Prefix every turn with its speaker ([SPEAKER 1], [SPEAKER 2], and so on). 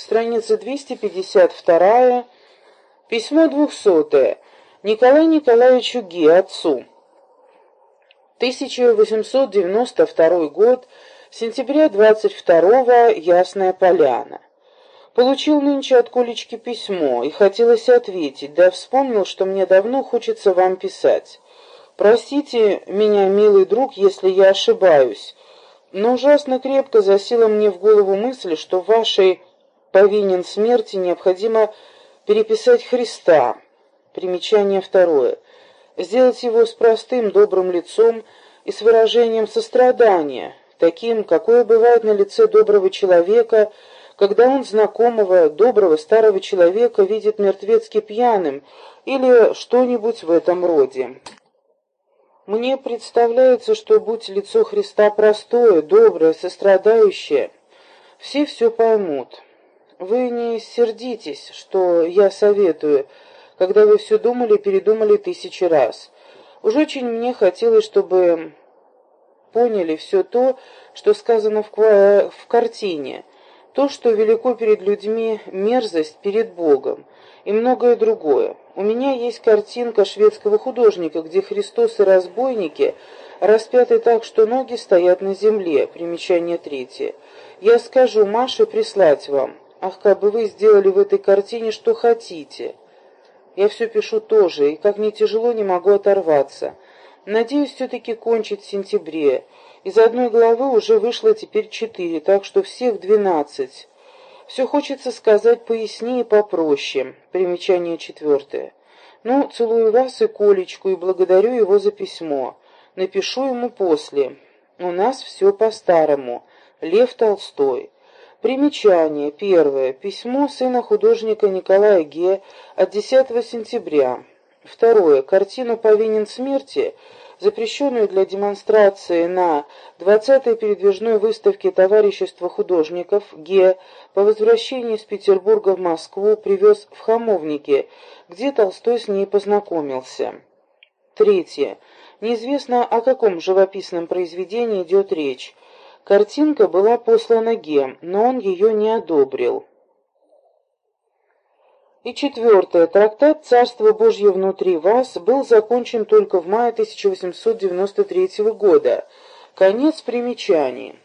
[SPEAKER 1] страница 252, письмо 200 Николаю Николаевичу Ги, отцу. 1892 год, сентября 22 Ясная Поляна. Получил нынче от Колечки письмо, и хотелось ответить, да вспомнил, что мне давно хочется вам писать. Простите меня, милый друг, если я ошибаюсь, но ужасно крепко засела мне в голову мысль, что вашей повинен смерти необходимо переписать Христа. Примечание второе. Сделать его с простым добрым лицом и с выражением сострадания, таким, какое бывает на лице доброго человека, когда он знакомого, доброго старого человека видит мертвецки пьяным или что-нибудь в этом роде. Мне представляется, что будь лицо Христа простое, доброе, сострадающее, все все поймут. Вы не сердитесь, что я советую, когда вы все думали и передумали тысячи раз. Уж очень мне хотелось, чтобы поняли все то, что сказано в, в картине, то, что велико перед людьми мерзость перед Богом, и многое другое. У меня есть картинка шведского художника, где Христос и разбойники распяты так, что ноги стоят на земле. Примечание третье. Я скажу Маше прислать вам. Ах, как бы вы сделали в этой картине что хотите. Я все пишу тоже, и как не тяжело, не могу оторваться. Надеюсь все-таки кончить в сентябре. Из одной главы уже вышло теперь четыре, так что всех двенадцать. Все хочется сказать пояснее и попроще. Примечание четвертое. Ну, целую вас и Колечку, и благодарю его за письмо. Напишу ему после. У нас все по-старому. Лев Толстой. Примечание. Первое. Письмо сына художника Николая Ге от 10 сентября. Второе. Картину «Повинен смерти» запрещенную для демонстрации на 20-й передвижной выставке Товарищества художников Ге по возвращении из Петербурга в Москву привез в Хамовнике, где Толстой с ней познакомился. Третье. Неизвестно, о каком живописном произведении идет речь. Картинка была послана Ге, но он ее не одобрил. И четвертое. Трактат «Царство Божье внутри вас» был закончен только в мае 1893 года. Конец примечаний.